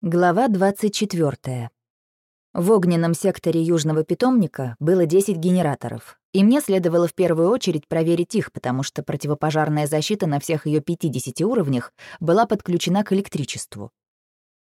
Глава 24. В огненном секторе южного питомника было 10 генераторов, и мне следовало в первую очередь проверить их, потому что противопожарная защита на всех ее 50 уровнях была подключена к электричеству.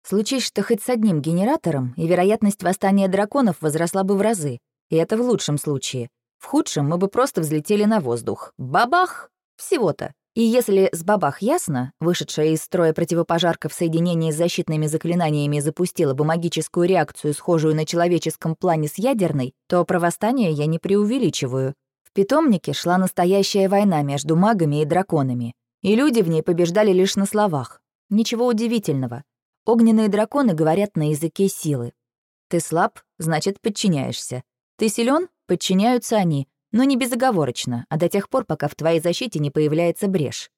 Случись, что хоть с одним генератором, и вероятность восстания драконов возросла бы в разы, и это в лучшем случае. В худшем мы бы просто взлетели на воздух. Бабах! Всего-то. И если с бабах ясно, вышедшая из строя противопожарка в соединении с защитными заклинаниями запустила бы магическую реакцию, схожую на человеческом плане с ядерной, то про восстание я не преувеличиваю. В питомнике шла настоящая война между магами и драконами, и люди в ней побеждали лишь на словах. Ничего удивительного. Огненные драконы говорят на языке силы. Ты слаб, значит, подчиняешься. Ты силен, подчиняются они, но не безоговорочно, а до тех пор, пока в твоей защите не появляется брешь.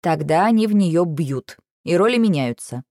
Тогда они в нее бьют, и роли меняются.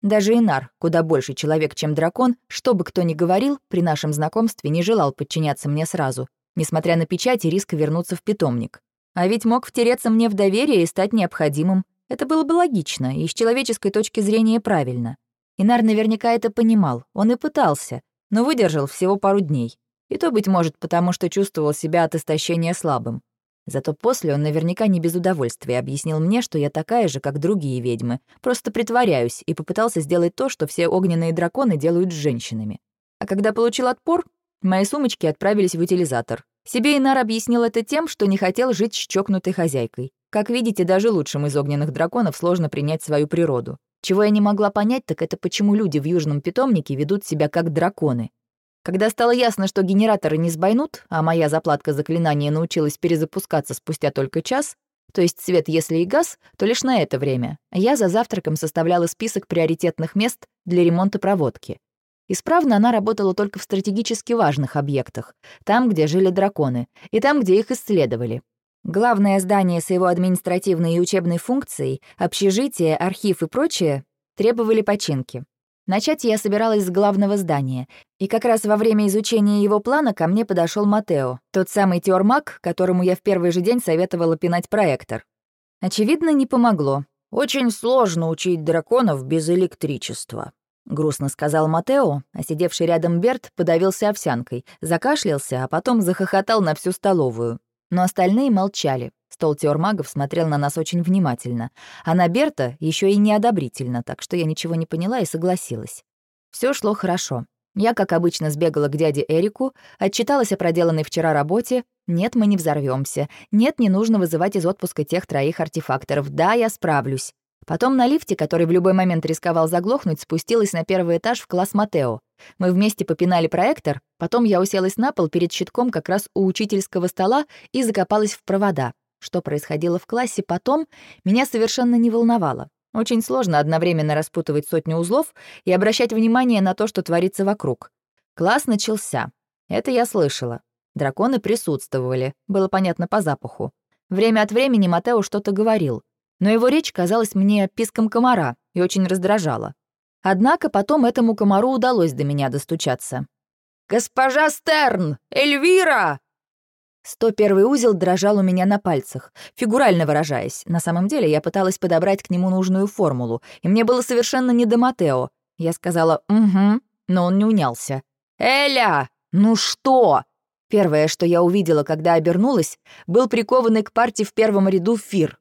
Даже Инар, куда больше человек, чем дракон, что бы кто ни говорил, при нашем знакомстве не желал подчиняться мне сразу, несмотря на печать и риск вернуться в питомник. А ведь мог втереться мне в доверие и стать необходимым. Это было бы логично и с человеческой точки зрения правильно. Инар наверняка это понимал, он и пытался, но выдержал всего пару дней. И то, быть может, потому что чувствовал себя от истощения слабым. Зато после он наверняка не без удовольствия объяснил мне, что я такая же, как другие ведьмы, просто притворяюсь и попытался сделать то, что все огненные драконы делают с женщинами. А когда получил отпор, мои сумочки отправились в утилизатор. Себе Инар объяснил это тем, что не хотел жить с чокнутой хозяйкой. Как видите, даже лучшим из огненных драконов сложно принять свою природу. Чего я не могла понять, так это почему люди в южном питомнике ведут себя как драконы. Когда стало ясно, что генераторы не сбойнут, а моя заплатка заклинания научилась перезапускаться спустя только час, то есть свет, если и газ, то лишь на это время, я за завтраком составляла список приоритетных мест для ремонта проводки. Исправно она работала только в стратегически важных объектах, там, где жили драконы, и там, где их исследовали. Главное здание с его административной и учебной функцией, общежитие, архив и прочее требовали починки. Начать я собиралась с главного здания, и как раз во время изучения его плана ко мне подошел Матео, тот самый теормаг, которому я в первый же день советовала пинать проектор. Очевидно, не помогло. «Очень сложно учить драконов без электричества», — грустно сказал Матео, а сидевший рядом Берт подавился овсянкой, закашлялся, а потом захохотал на всю столовую. Но остальные молчали. Стол теормагов смотрел на нас очень внимательно, а на Берта еще и неодобрительно, так что я ничего не поняла и согласилась. Все шло хорошо. Я, как обычно, сбегала к дяде Эрику, отчиталась о проделанной вчера работе. Нет, мы не взорвемся. Нет, не нужно вызывать из отпуска тех троих артефакторов. Да, я справлюсь. Потом на лифте, который в любой момент рисковал заглохнуть, спустилась на первый этаж в класс Матео. Мы вместе попинали проектор, потом я уселась на пол перед щитком как раз у учительского стола и закопалась в провода. Что происходило в классе потом, меня совершенно не волновало. Очень сложно одновременно распутывать сотню узлов и обращать внимание на то, что творится вокруг. Класс начался. Это я слышала. Драконы присутствовали, было понятно по запаху. Время от времени Матео что-то говорил, но его речь казалась мне писком комара и очень раздражала. Однако потом этому комару удалось до меня достучаться. «Госпожа Стерн! Эльвира!» 101 узел дрожал у меня на пальцах, фигурально выражаясь. На самом деле я пыталась подобрать к нему нужную формулу, и мне было совершенно не до Матео. Я сказала «Угу», но он не унялся. «Эля! Ну что?» Первое, что я увидела, когда обернулась, был прикованный к парте в первом ряду Фир.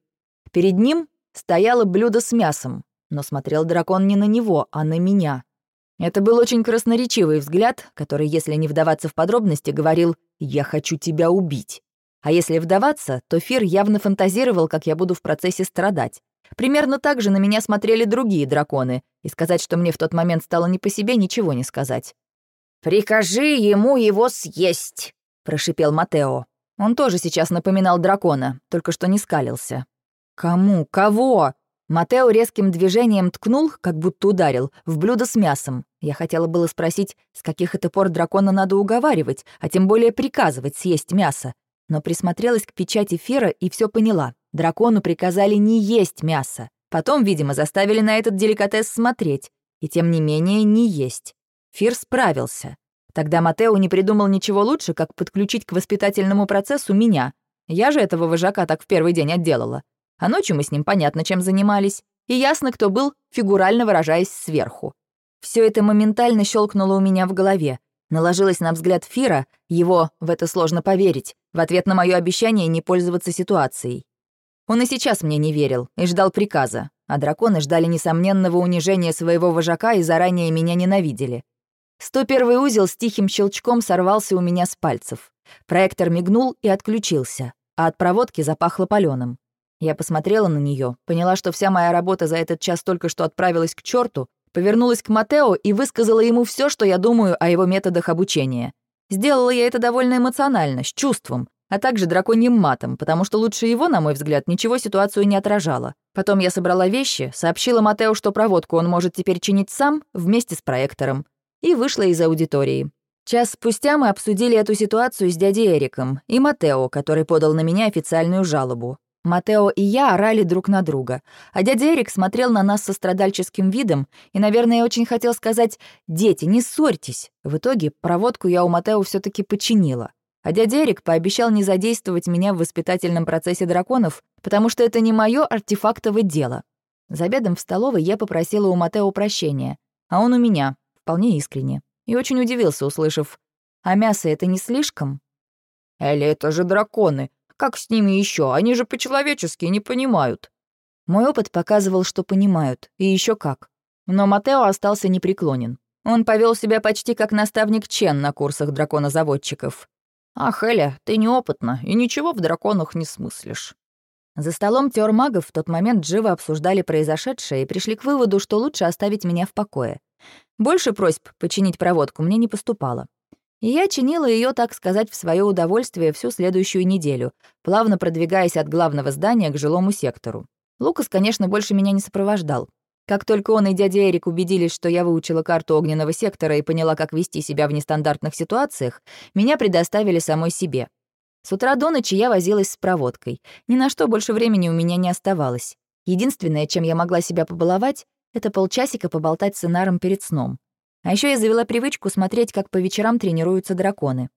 Перед ним стояло блюдо с мясом, но смотрел дракон не на него, а на меня. Это был очень красноречивый взгляд, который, если не вдаваться в подробности, говорил «я хочу тебя убить». А если вдаваться, то Фир явно фантазировал, как я буду в процессе страдать. Примерно так же на меня смотрели другие драконы, и сказать, что мне в тот момент стало не по себе, ничего не сказать. «Прикажи ему его съесть», — прошипел Матео. Он тоже сейчас напоминал дракона, только что не скалился. «Кому? Кого?» Матео резким движением ткнул, как будто ударил, в блюдо с мясом. Я хотела было спросить, с каких это пор дракона надо уговаривать, а тем более приказывать съесть мясо. Но присмотрелась к печати Фера и все поняла. Дракону приказали не есть мясо. Потом, видимо, заставили на этот деликатес смотреть. И тем не менее не есть. Фир справился. Тогда Матео не придумал ничего лучше, как подключить к воспитательному процессу меня. Я же этого вожака так в первый день отделала. А ночью мы с ним понятно, чем занимались. И ясно, кто был, фигурально выражаясь, сверху. Все это моментально щелкнуло у меня в голове. Наложилось на взгляд Фира, его, в это сложно поверить, в ответ на мое обещание не пользоваться ситуацией. Он и сейчас мне не верил и ждал приказа, а драконы ждали несомненного унижения своего вожака и заранее меня ненавидели. 101 узел с тихим щелчком сорвался у меня с пальцев. Проектор мигнул и отключился, а от проводки запахло палёным. Я посмотрела на нее, поняла, что вся моя работа за этот час только что отправилась к черту, повернулась к Матео и высказала ему все, что я думаю о его методах обучения. Сделала я это довольно эмоционально, с чувством, а также драконьим матом, потому что лучше его, на мой взгляд, ничего ситуацию не отражало. Потом я собрала вещи, сообщила Матео, что проводку он может теперь чинить сам, вместе с проектором, и вышла из аудитории. Час спустя мы обсудили эту ситуацию с дядей Эриком и Матео, который подал на меня официальную жалобу. Матео и я орали друг на друга, а дядя Эрик смотрел на нас со страдальческим видом и, наверное, очень хотел сказать «Дети, не ссорьтесь». В итоге проводку я у Матео все таки починила. А дядя Эрик пообещал не задействовать меня в воспитательном процессе драконов, потому что это не мое артефактовое дело. За обедом в столовой я попросила у Матео прощения, а он у меня, вполне искренне, и очень удивился, услышав «А мясо это не слишком?» «Эля, это же драконы, как с ними еще? Они же по-человечески не понимают». Мой опыт показывал, что понимают, и еще как. Но Матео остался непреклонен. Он повел себя почти как наставник Чен на курсах драконозаводчиков. «Ах, Эля, ты неопытна и ничего в драконах не смыслишь». За столом теормагов в тот момент живо обсуждали произошедшее и пришли к выводу, что лучше оставить меня в покое. Больше просьб починить проводку мне не поступало. И я чинила ее, так сказать, в свое удовольствие всю следующую неделю, плавно продвигаясь от главного здания к жилому сектору. Лукас, конечно, больше меня не сопровождал. Как только он и дядя Эрик убедились, что я выучила карту огненного сектора и поняла, как вести себя в нестандартных ситуациях, меня предоставили самой себе. С утра до ночи я возилась с проводкой. Ни на что больше времени у меня не оставалось. Единственное, чем я могла себя побаловать, это полчасика поболтать с Инаром перед сном. А еще я завела привычку смотреть, как по вечерам тренируются драконы.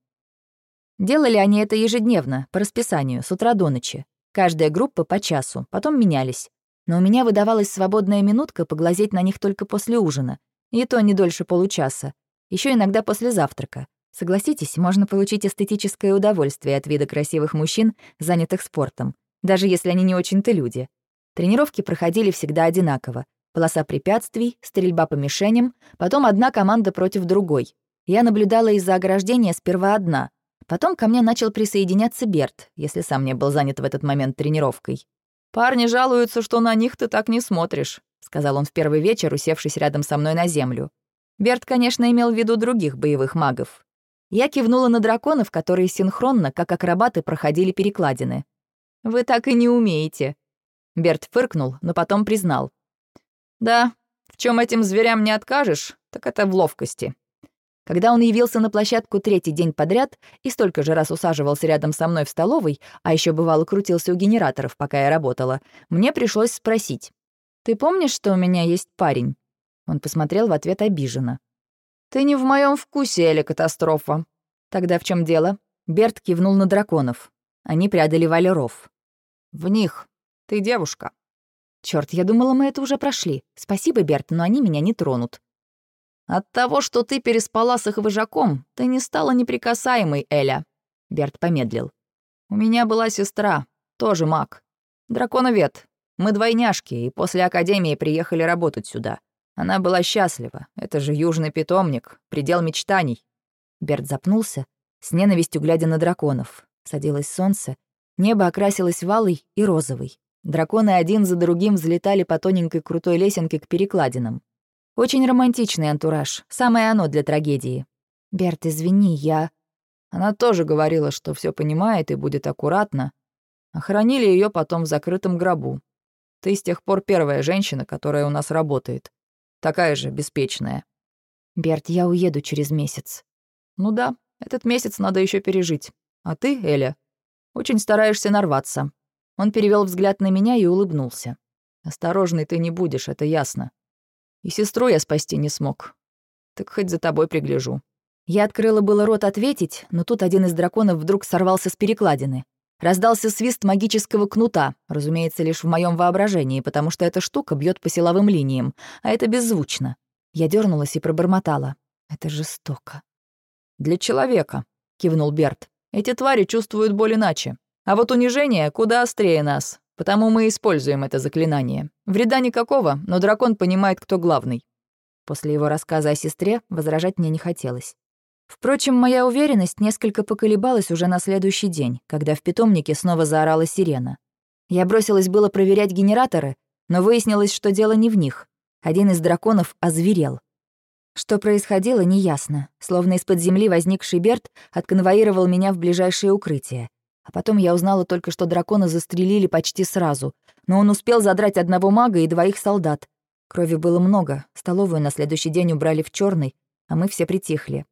Делали они это ежедневно, по расписанию, с утра до ночи. Каждая группа по часу, потом менялись. Но у меня выдавалась свободная минутка поглазеть на них только после ужина. И то не дольше получаса. Еще иногда после завтрака. Согласитесь, можно получить эстетическое удовольствие от вида красивых мужчин, занятых спортом, даже если они не очень-то люди. Тренировки проходили всегда одинаково. Полоса препятствий, стрельба по мишеням, потом одна команда против другой. Я наблюдала из-за ограждения сперва одна. Потом ко мне начал присоединяться Берт, если сам не был занят в этот момент тренировкой. «Парни жалуются, что на них ты так не смотришь», — сказал он в первый вечер, усевшись рядом со мной на землю. Берт, конечно, имел в виду других боевых магов. Я кивнула на драконов, которые синхронно, как акробаты, проходили перекладины. «Вы так и не умеете». Берт фыркнул, но потом признал. Да, в чем этим зверям не откажешь, так это в ловкости. Когда он явился на площадку третий день подряд и столько же раз усаживался рядом со мной в столовой, а еще бывало крутился у генераторов, пока я работала, мне пришлось спросить. «Ты помнишь, что у меня есть парень?» Он посмотрел в ответ обиженно. «Ты не в моем вкусе, Эля, катастрофа». «Тогда в чем дело?» Берт кивнул на драконов. Они преодолевали ров. «В них. Ты девушка. Черт, я думала, мы это уже прошли. Спасибо, Берт, но они меня не тронут. От того, что ты переспала с их вожаком, ты не стала неприкасаемой, Эля. Берт помедлил. У меня была сестра, тоже маг. Драконовед. Мы двойняшки, и после академии приехали работать сюда. Она была счастлива. Это же южный питомник, предел мечтаний. Берт запнулся, с ненавистью глядя на драконов. Садилось солнце, небо окрасилось валой и розовой. Драконы один за другим взлетали по тоненькой крутой лесенке к перекладинам. Очень романтичный антураж, самое оно для трагедии. «Берт, извини, я...» Она тоже говорила, что все понимает и будет аккуратно. Охранили ее потом в закрытом гробу. Ты с тех пор первая женщина, которая у нас работает. Такая же, беспечная. Берт, я уеду через месяц. Ну да, этот месяц надо еще пережить. А ты, Эля, очень стараешься нарваться. Он перевел взгляд на меня и улыбнулся. «Осторожный ты не будешь, это ясно. И сестру я спасти не смог. Так хоть за тобой пригляжу». Я открыла было рот ответить, но тут один из драконов вдруг сорвался с перекладины. Раздался свист магического кнута, разумеется, лишь в моем воображении, потому что эта штука бьет по силовым линиям, а это беззвучно. Я дернулась и пробормотала. Это жестоко. «Для человека», — кивнул Берт. «Эти твари чувствуют боль иначе. А вот унижение куда острее нас, потому мы используем это заклинание. Вреда никакого, но дракон понимает, кто главный». После его рассказа о сестре возражать мне не хотелось. Впрочем, моя уверенность несколько поколебалась уже на следующий день, когда в питомнике снова заорала сирена. Я бросилась было проверять генераторы, но выяснилось, что дело не в них. Один из драконов озверел. Что происходило, неясно. Словно из-под земли возникший Берт отконвоировал меня в ближайшее укрытие. А потом я узнала только, что дракона застрелили почти сразу, но он успел задрать одного мага и двоих солдат. Крови было много, столовую на следующий день убрали в черный, а мы все притихли.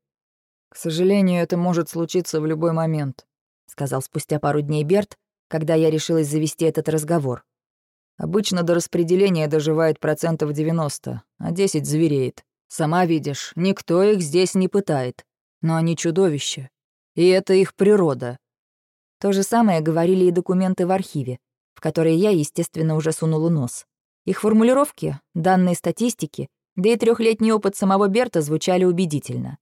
«К сожалению, это может случиться в любой момент», — сказал спустя пару дней Берт, когда я решилась завести этот разговор. Обычно до распределения доживает процентов 90, а 10 звереет. Сама видишь, никто их здесь не пытает. Но они чудовища. И это их природа. То же самое говорили и документы в архиве, в которые я, естественно, уже сунула нос. Их формулировки, данные статистики, да и трехлетний опыт самого Берта звучали убедительно.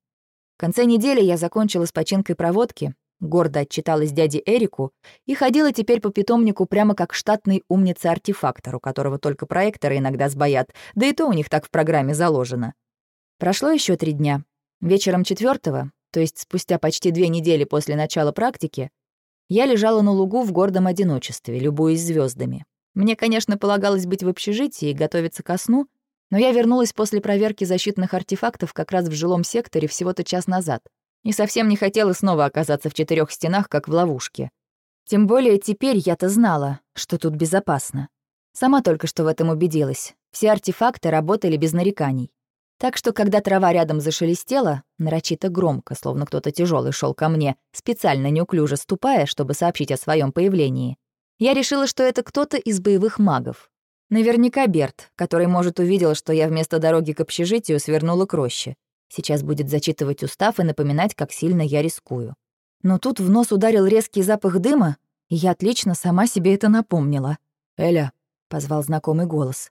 В конце недели я закончила с починкой проводки, гордо отчиталась дяде Эрику и ходила теперь по питомнику прямо как штатный умница-артефактор, у которого только проекторы иногда сбоят, да и то у них так в программе заложено. Прошло еще три дня. Вечером четвертого, то есть спустя почти две недели после начала практики, я лежала на лугу в гордом одиночестве, любуясь звездами. Мне, конечно, полагалось быть в общежитии и готовиться ко сну, но я вернулась после проверки защитных артефактов как раз в жилом секторе всего-то час назад — и совсем не хотела снова оказаться в четырех стенах, как в ловушке. Тем более теперь я-то знала, что тут безопасно. Сама только что в этом убедилась. Все артефакты работали без нареканий. Так что, когда трава рядом зашелестела, нарочито громко, словно кто-то тяжелый шел ко мне, специально неуклюже ступая, чтобы сообщить о своем появлении, я решила, что это кто-то из боевых магов. Наверняка Берт, который, может, увидел, что я вместо дороги к общежитию свернула к роще. Сейчас будет зачитывать устав и напоминать, как сильно я рискую. Но тут в нос ударил резкий запах дыма, и я отлично сама себе это напомнила. «Эля», — позвал знакомый голос.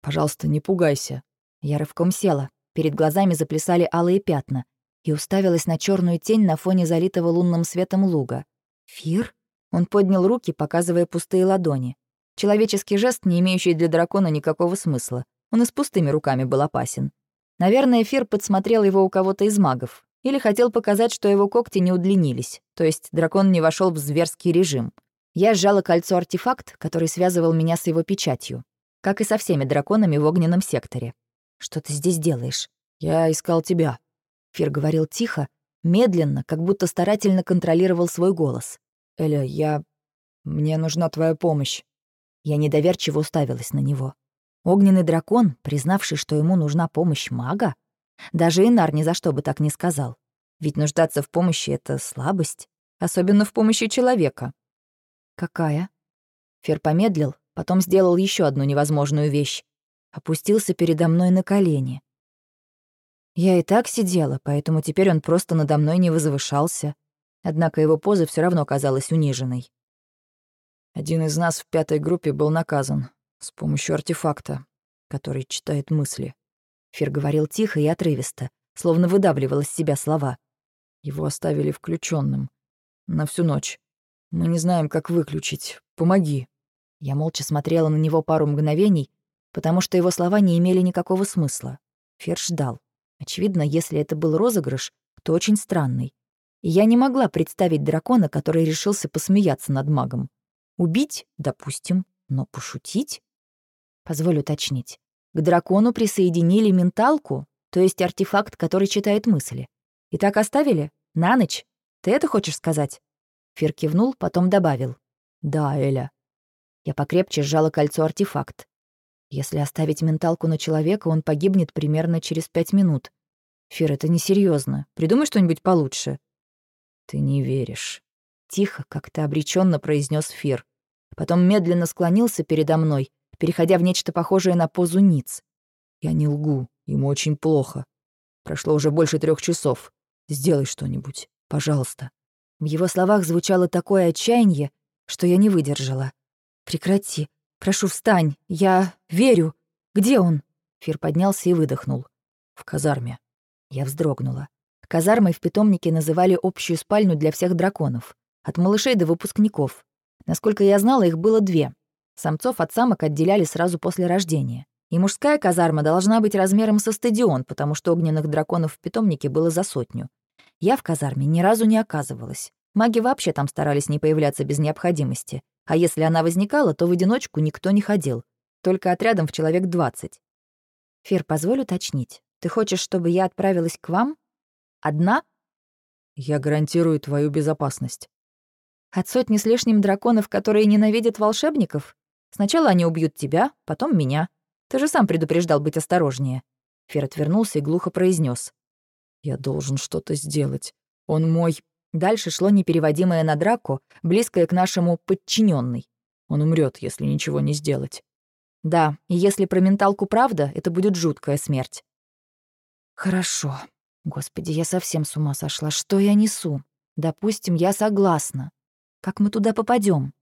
«Пожалуйста, не пугайся». Я рывком села. Перед глазами заплясали алые пятна и уставилась на черную тень на фоне залитого лунным светом луга. «Фир?» Он поднял руки, показывая пустые ладони. Человеческий жест, не имеющий для дракона никакого смысла. Он и с пустыми руками был опасен. Наверное, Фир подсмотрел его у кого-то из магов. Или хотел показать, что его когти не удлинились, то есть дракон не вошел в зверский режим. Я сжала кольцо-артефакт, который связывал меня с его печатью. Как и со всеми драконами в огненном секторе. «Что ты здесь делаешь?» «Я искал тебя», — Фир говорил тихо, медленно, как будто старательно контролировал свой голос. «Эля, я... Мне нужна твоя помощь». Я недоверчиво уставилась на него. Огненный дракон, признавший, что ему нужна помощь мага? Даже Инар ни за что бы так не сказал. Ведь нуждаться в помощи — это слабость, особенно в помощи человека. «Какая?» Фер помедлил, потом сделал еще одну невозможную вещь. Опустился передо мной на колени. Я и так сидела, поэтому теперь он просто надо мной не возвышался. Однако его поза все равно казалась униженной. Один из нас в пятой группе был наказан, с помощью артефакта, который читает мысли. Фир говорил тихо и отрывисто, словно выдавливал из себя слова. Его оставили включенным На всю ночь. Мы не знаем, как выключить. Помоги. Я молча смотрела на него пару мгновений, потому что его слова не имели никакого смысла. Фер ждал. Очевидно, если это был розыгрыш, то очень странный. И я не могла представить дракона, который решился посмеяться над магом. Убить, допустим, но пошутить? Позволю уточнить. К дракону присоединили менталку, то есть артефакт, который читает мысли. И так оставили? На ночь? Ты это хочешь сказать?» Фир кивнул, потом добавил. «Да, Эля». Я покрепче сжала кольцо-артефакт. Если оставить менталку на человека, он погибнет примерно через пять минут. Фир, это несерьезно. Придумай что-нибудь получше. Ты не веришь. Тихо, как-то обреченно произнес Фир. Потом медленно склонился передо мной переходя в нечто похожее на позу ниц. «Я не лгу, ему очень плохо. Прошло уже больше трех часов. Сделай что-нибудь, пожалуйста». В его словах звучало такое отчаяние, что я не выдержала. «Прекрати. Прошу, встань. Я верю. Где он?» Фир поднялся и выдохнул. В казарме. Я вздрогнула. Казармой в питомнике называли общую спальню для всех драконов. От малышей до выпускников. Насколько я знала, их было две. Самцов от самок отделяли сразу после рождения. И мужская казарма должна быть размером со стадион, потому что огненных драконов в питомнике было за сотню. Я в казарме ни разу не оказывалась. Маги вообще там старались не появляться без необходимости. А если она возникала, то в одиночку никто не ходил. Только отрядом в человек двадцать. Фер, позволь уточнить. Ты хочешь, чтобы я отправилась к вам? Одна? Я гарантирую твою безопасность. От сотни с лишним драконов, которые ненавидят волшебников? Сначала они убьют тебя, потом меня. Ты же сам предупреждал быть осторожнее. Фер отвернулся и глухо произнес: Я должен что-то сделать. Он мой... Дальше шло непереводимое на драку, близкое к нашему подчиненный. Он умрет, если ничего не сделать. Да, и если про менталку правда, это будет жуткая смерть. Хорошо. Господи, я совсем с ума сошла. Что я несу? Допустим, я согласна. Как мы туда попадем?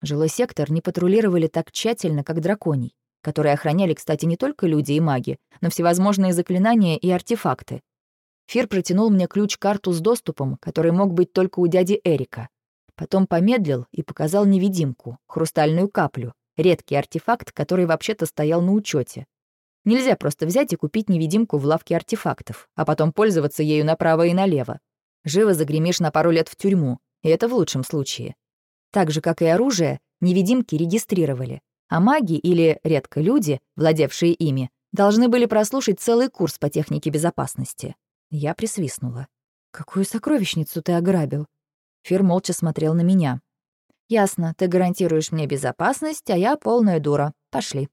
Жилой сектор не патрулировали так тщательно, как драконий, которые охраняли, кстати, не только люди и маги, но всевозможные заклинания и артефакты. Фир протянул мне ключ-карту с доступом, который мог быть только у дяди Эрика. Потом помедлил и показал невидимку, хрустальную каплю, редкий артефакт, который вообще-то стоял на учете. Нельзя просто взять и купить невидимку в лавке артефактов, а потом пользоваться ею направо и налево. Живо загремишь на пару лет в тюрьму, и это в лучшем случае. Так же, как и оружие, невидимки регистрировали, а маги или, редко, люди, владевшие ими, должны были прослушать целый курс по технике безопасности. Я присвистнула. «Какую сокровищницу ты ограбил?» Фир молча смотрел на меня. «Ясно, ты гарантируешь мне безопасность, а я полная дура. Пошли».